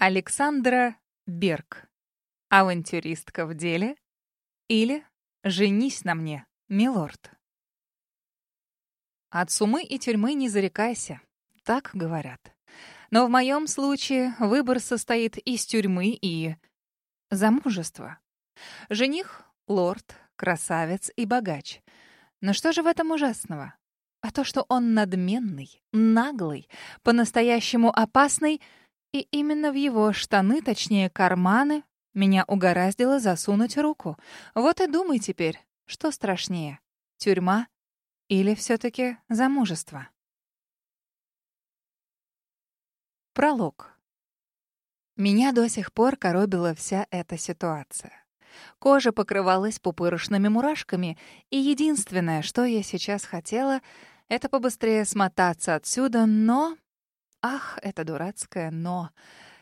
Александра Берг. Авантюристка в деле или «Женись на мне, милорд». От сумы и тюрьмы не зарекайся, так говорят. Но в моем случае выбор состоит из тюрьмы и замужества. Жених — лорд, красавец и богач. Но что же в этом ужасного? А то, что он надменный, наглый, по-настоящему опасный — и именно в его штаны, точнее карманы, меня угораздило засунуть руку. Вот и думай теперь, что страшнее, тюрьма или все-таки замужество? Пролог. Меня до сих пор коробила вся эта ситуация. Кожа покрывалась пупырышными мурашками, и единственное, что я сейчас хотела, это побыстрее смотаться отсюда, но Ах, это дурацкое «но»,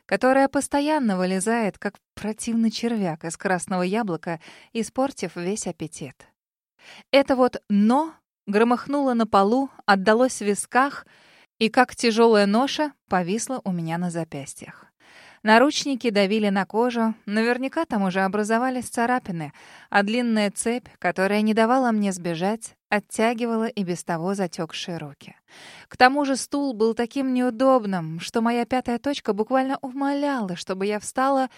которое постоянно вылезает, как противный червяк из красного яблока, испортив весь аппетит. Это вот «но» громыхнуло на полу, отдалось в висках и, как тяжелая ноша, повисло у меня на запястьях. Наручники давили на кожу, наверняка там уже образовались царапины, а длинная цепь, которая не давала мне сбежать, оттягивала и без того затекшие руки. К тому же стул был таким неудобным, что моя пятая точка буквально умоляла, чтобы я встала,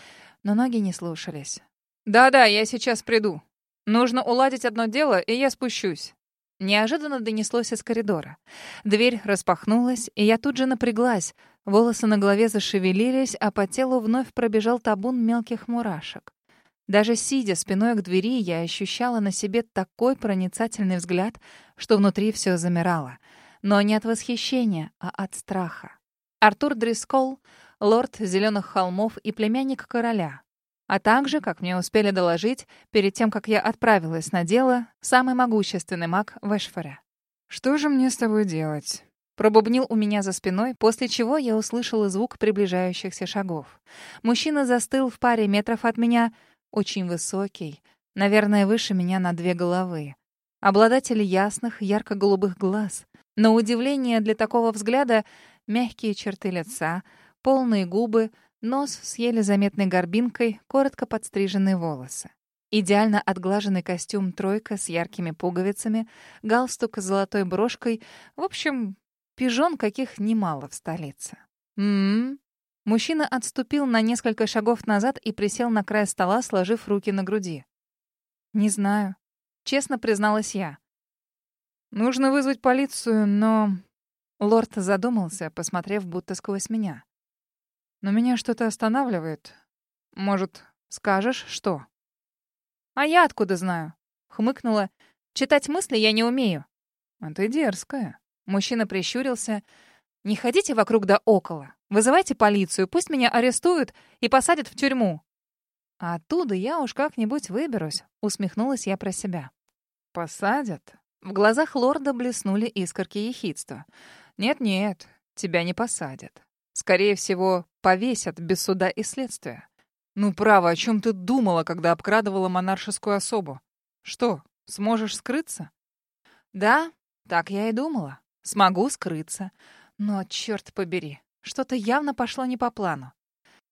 но ноги не слушались. «Да-да, я сейчас приду. Нужно уладить одно дело, и я спущусь». Неожиданно донеслось из коридора. Дверь распахнулась, и я тут же напряглась. Волосы на голове зашевелились, а по телу вновь пробежал табун мелких мурашек. Даже сидя спиной к двери, я ощущала на себе такой проницательный взгляд, что внутри все замирало. Но не от восхищения, а от страха. Артур Дрискол, лорд Зеленых холмов и племянник короля а также, как мне успели доложить, перед тем, как я отправилась на дело, самый могущественный маг в Эшфоре. «Что же мне с тобой делать?» Пробубнил у меня за спиной, после чего я услышала звук приближающихся шагов. Мужчина застыл в паре метров от меня, очень высокий, наверное, выше меня на две головы. Обладатель ясных, ярко-голубых глаз. На удивление для такого взгляда мягкие черты лица, полные губы — Нос с еле заметной горбинкой, коротко подстриженные волосы. Идеально отглаженный костюм «тройка» с яркими пуговицами, галстук с золотой брошкой. В общем, пижон каких немало в столице. «М-м-м». Мужчина отступил на несколько шагов назад и присел на край стола, сложив руки на груди. «Не знаю», — честно призналась я. «Нужно вызвать полицию, но...» Лорд задумался, посмотрев будто сквозь меня. Но меня что-то останавливает. Может, скажешь, что? А я откуда знаю? Хмыкнула. Читать мысли я не умею. А ты дерзкая. Мужчина прищурился. Не ходите вокруг да около. Вызывайте полицию, пусть меня арестуют и посадят в тюрьму. А оттуда я уж как-нибудь выберусь, усмехнулась я про себя. Посадят? В глазах лорда блеснули искорки ехидства. Нет-нет, тебя не посадят. Скорее всего, повесят без суда и следствия. Ну, право, о чем ты думала, когда обкрадывала монаршескую особу? Что, сможешь скрыться? Да, так я и думала. Смогу скрыться. Но, черт побери, что-то явно пошло не по плану.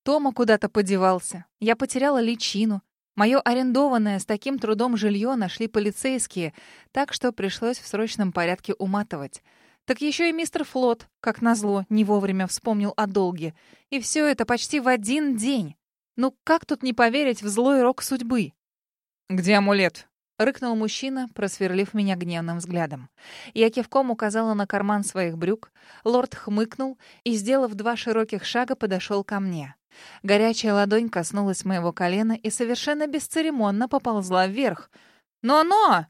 Тома куда-то подевался. Я потеряла личину. Мое арендованное с таким трудом жилье нашли полицейские, так что пришлось в срочном порядке уматывать. Так еще и мистер Флот, как назло, не вовремя вспомнил о долге. И все это почти в один день. Ну как тут не поверить в злой рок судьбы? «Где амулет?» — рыкнул мужчина, просверлив меня гневным взглядом. Я кивком указала на карман своих брюк. Лорд хмыкнул и, сделав два широких шага, подошел ко мне. Горячая ладонь коснулась моего колена и совершенно бесцеремонно поползла вверх. «Но-но!»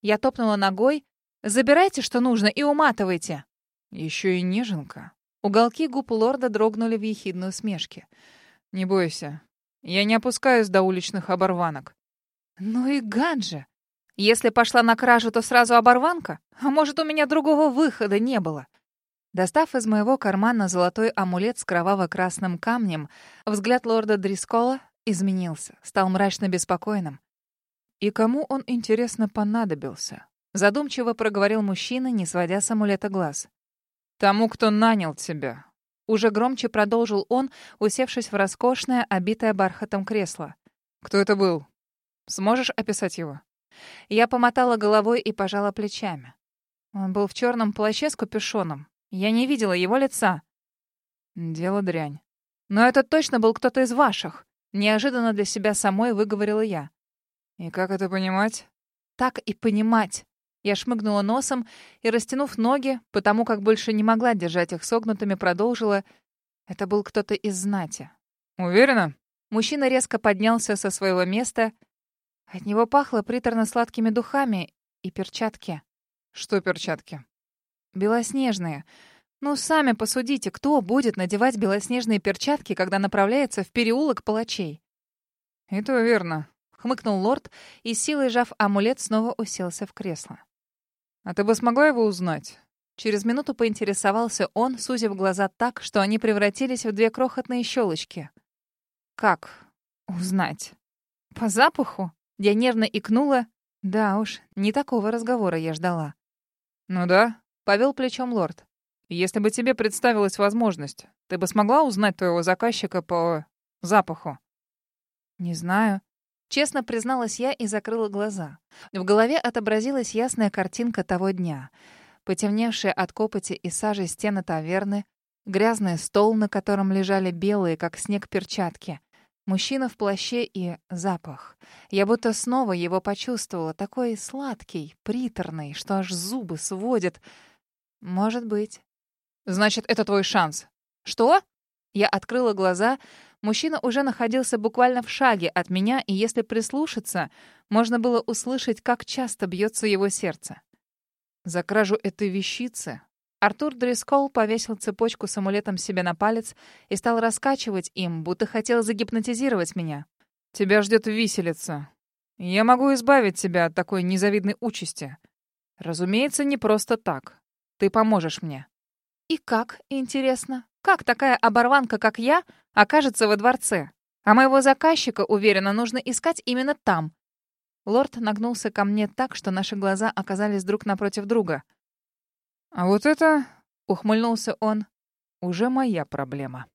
Я топнула ногой, Забирайте, что нужно, и уматывайте. Еще и неженка. Уголки губ лорда дрогнули в ехидной усмешке. Не бойся, я не опускаюсь до уличных оборванок. Ну и гадже. Если пошла на кражу, то сразу оборванка? А может, у меня другого выхода не было? Достав из моего кармана золотой амулет с кроваво-красным камнем, взгляд лорда Дрискола изменился, стал мрачно беспокойным. И кому он, интересно, понадобился? Задумчиво проговорил мужчина, не сводя с амулета глаз. «Тому, кто нанял тебя. Уже громче продолжил он, усевшись в роскошное, обитое бархатом кресло. «Кто это был? Сможешь описать его?» Я помотала головой и пожала плечами. Он был в черном плаще с капюшоном. Я не видела его лица. Дело дрянь. Но это точно был кто-то из ваших. Неожиданно для себя самой выговорила я. И как это понимать? Так и понимать. Я шмыгнула носом и, растянув ноги, потому как больше не могла держать их согнутыми, продолжила. Это был кто-то из знати. Уверена? Мужчина резко поднялся со своего места. От него пахло приторно-сладкими духами и перчатки. Что перчатки? Белоснежные. Ну, сами посудите, кто будет надевать белоснежные перчатки, когда направляется в переулок палачей? Это верно, хмыкнул лорд и силой сжав амулет снова уселся в кресло. А ты бы смогла его узнать? Через минуту поинтересовался он, сузив глаза так, что они превратились в две крохотные щелочки. Как узнать? По запаху? Я нервно икнула. Да уж, не такого разговора я ждала. Ну да, повел плечом лорд. Если бы тебе представилась возможность, ты бы смогла узнать твоего заказчика по запаху? Не знаю. Честно призналась я и закрыла глаза. В голове отобразилась ясная картинка того дня. Потемневшие от копоти и сажи стены таверны, грязный стол, на котором лежали белые, как снег, перчатки, мужчина в плаще и запах. Я будто снова его почувствовала, такой сладкий, приторный, что аж зубы сводит. Может быть. Значит, это твой шанс. Что? Я открыла глаза. Мужчина уже находился буквально в шаге от меня, и если прислушаться, можно было услышать, как часто бьется его сердце. За кражу этой вещицы Артур Дрискол повесил цепочку с амулетом себе на палец и стал раскачивать им, будто хотел загипнотизировать меня. «Тебя ждет виселица. Я могу избавить тебя от такой незавидной участи. Разумеется, не просто так. Ты поможешь мне». И как, интересно, как такая оборванка, как я, окажется во дворце? А моего заказчика, уверена, нужно искать именно там. Лорд нагнулся ко мне так, что наши глаза оказались друг напротив друга. «А вот это...» — ухмыльнулся он. «Уже моя проблема».